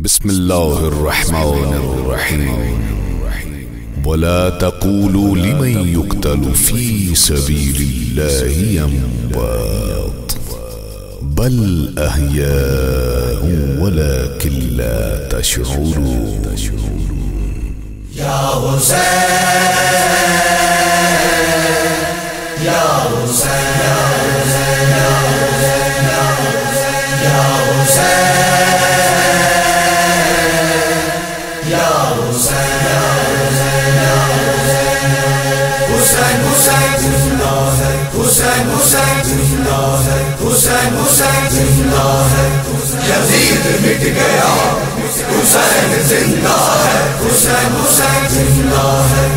بسم الله الرحمن الرحيم ولا تقولوا لمن يقتل في سبيل الله ينبط بل أحياء ولكن لا تشعرون يا حسين يا حسين يا حسين يا حسين يا حسين یزید مٹ گیا حسین زندہ ہے حسین حسین زندہ ہے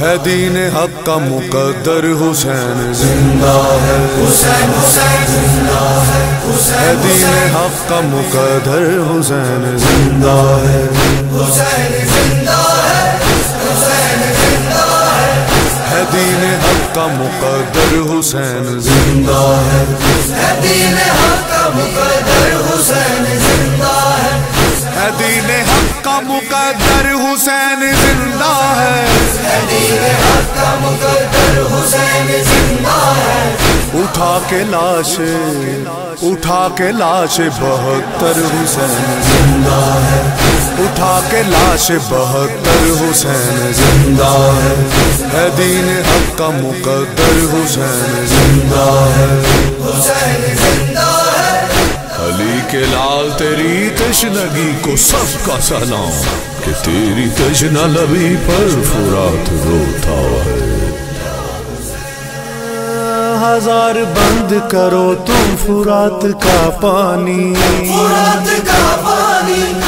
ہے دین حق کا مقدر حسین زندہ ہے۔ حسین حسین زندہ ہے ہے دین حق کا مقدر حسین زندہ ہے۔ حسین دین حق کا مقدر حسین زندہ ہے۔ ہے دین حق کا مقدر حسین زندہ ہے۔ ہے دین حق کا مقدر حسین زندہ ہے۔ ہے دین حق کا مقدر حسین زندہ ہے۔ اٹھا کے لاش اٹھا کے لاش بہتر حسین زندہ ہے۔ اٹھا کے لاش بہتر حسین زندہ ہے۔ ہے دین حق کا مقدر حسین زندہ ہے۔ حسین زندہ ہے۔ علی کے لال تیری تشنگی کو سب کا سلام۔ کہ تیری تشنا لبی پر فرات روتا ہے۔ ہزار بند کرو تم فرات کا پانی۔ فرات کا پانی۔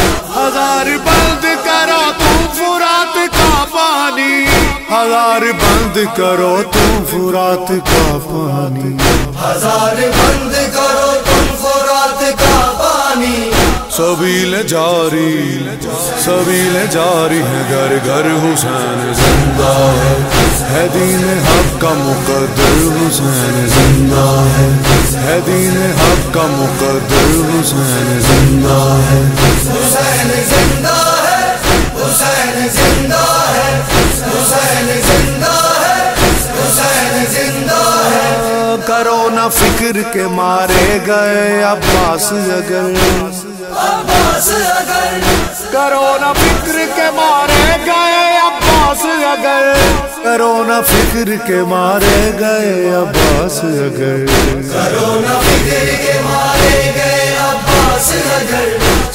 ہزار بند کرو تم فرات کا پانی۔ ہزار بند کرو تم فرات کا پانی۔ سبیل جاری سبیل جاری ہے گھر گھر حسین زندہ ہے۔ دین حق کا مقدر حسین زندہ ہے۔ ہے دین حق کا مقدر حسین زندہ ہے۔ نہ کے مارے گئے عباس اگر۔ کرو نہ فکر کے مارے گئے عباس اگر۔ کرو نہ فکر کے مارے گئے عباس اگر۔ کرونا فکر کے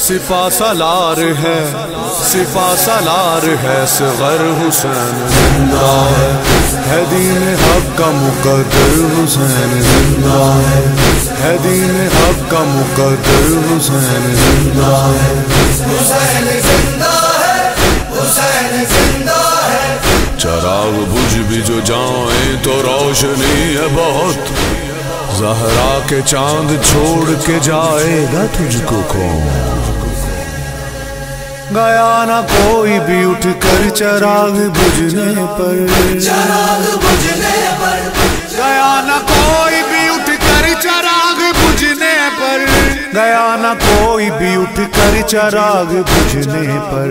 سپا سالار ہے سپا سالار ہے، صغر حسین زندہ ہے۔ ہے دین حق کا مقدر حسین زندہ ہے۔ ہے دین حق کا مقدر حسین زندہ ہے۔ حسین زندہ ہے، حسین زندہ ہے۔ چراغ بجھ بھی جو جائیں تو روشنی ہے بہت۔ زہرا کے چاند چھوڑ کے جائے گا تجھ کو کون؟ گیا نہ کوئی بھی اٹھ کر چراغ بجھنے پر۔ چراغ بجھنے پر۔ گیا نہ کوئی بھی اٹھ کر چراغ بجھنے پر۔ گیا نہ کوئی بھی اٹھ چراغ بجھنے پر۔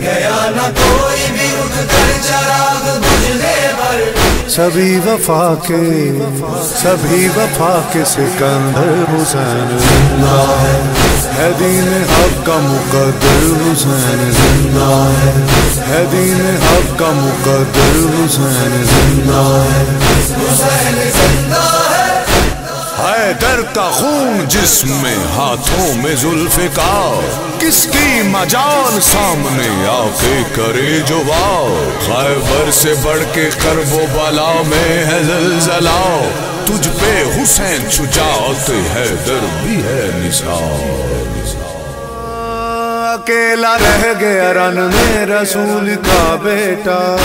گیا نہ کوئی بھی اٹھ کر چراغ بجھنے پر سبھی وفا کے، سبھی وفا کے سکندر حسین۔ زندہ ہے ہے دین حق کا مقدر حسین۔ زندہ ہے ہے دین حق کا مقدر حسین۔ زندہ ہے حسین زندہ ہے حیدر کا خون جسم میں ہاتھوں میں ذوالفقار کس کی مجال سامنے آ کے کرے جو واو؟ خیبر سے بڑھ کے کرب و بلا میں ہے زلزلہ۔ تجھ پہ حسین شجاعت حیدر بھی ہے نثار۔ اکیلا رہ گیا رن میں رسول کا بیٹا۔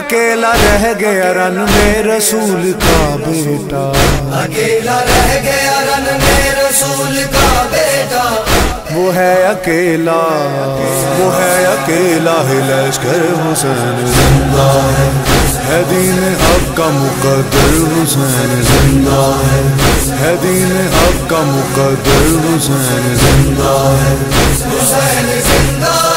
اکیلا رہ گیا رن میں رسول کا بیٹا۔ اکیلا رہ گیا رن میں رسول کا بیٹا۔ وہ ہے اکیلا وہ ہے اکیلا ہی لشکر حسین زندہ ہے۔ ہے دین حق کا مقدر حسین زندہ ہے۔ ہے دین حق کا مقدر حسین زندہ ہے۔ حسین زندہ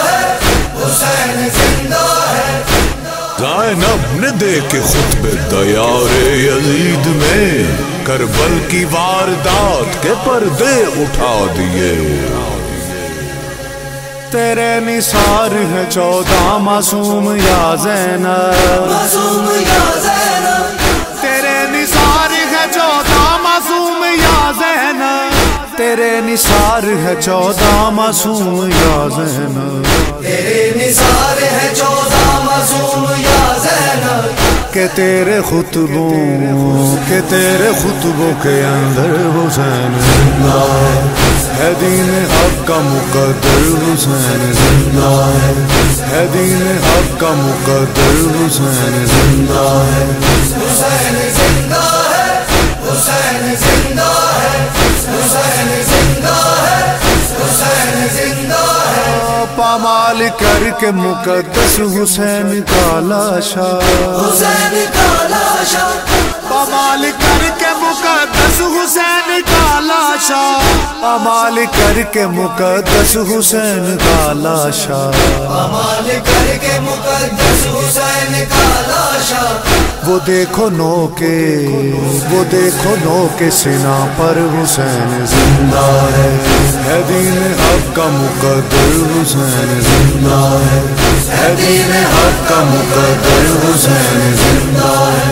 زینب نے دے کے خطبے دیار یزید میں کربل کی واردات کے پردے اٹھا دیے۔ تیرے نثار ہے چودہ معصوم یا زینب۔ معصوم یا زینب۔ تیرے نثار ہے چودہ معصوم یا زینب۔ تیرے نثار ہے چودہ معصوم یا زینب۔ تیرے نثار ہے چودہ معصوم کہ تیرے خطبوں کہ تیرے خطبوں کے اندر حسین زندہ ہے دین حق کا مقدر حسین زندہ ہے۔ ہے دین حق کا مقدر حسین زندہ ہے۔ کر کے مقدس حسین کا لاشا۔ حسین کا لاشا۔ پامال کر کے مقدس حسین کا لاشا۔ پامال کر کے مقدس حسین کا لاشا۔ امال کر کے مقدس حسین وہ دیکھو نو کے وہ دیکھو نو کے سنا پر حسین زندہ ہے۔ ہے دین حق کا مقدر حسین زندہ ہے۔ ہے دین حق کا مقدر حسین زندہ ہے۔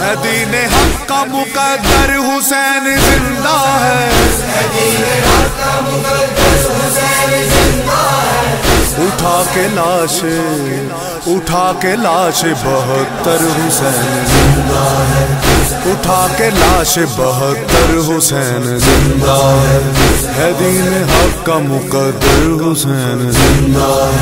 ہے دین حق کا مقدر حسین زندہ ہے۔ دین حق کا مقدس حسین زندہ ہے۔ اٹھا کے لاش، اٹھا کے لاش بہتر حسین زندہ ہے۔ اٹھا کے لاش بہتر حسین زندہ ہے۔ ہے دین حق کا مقدر حسین زندہ ہے۔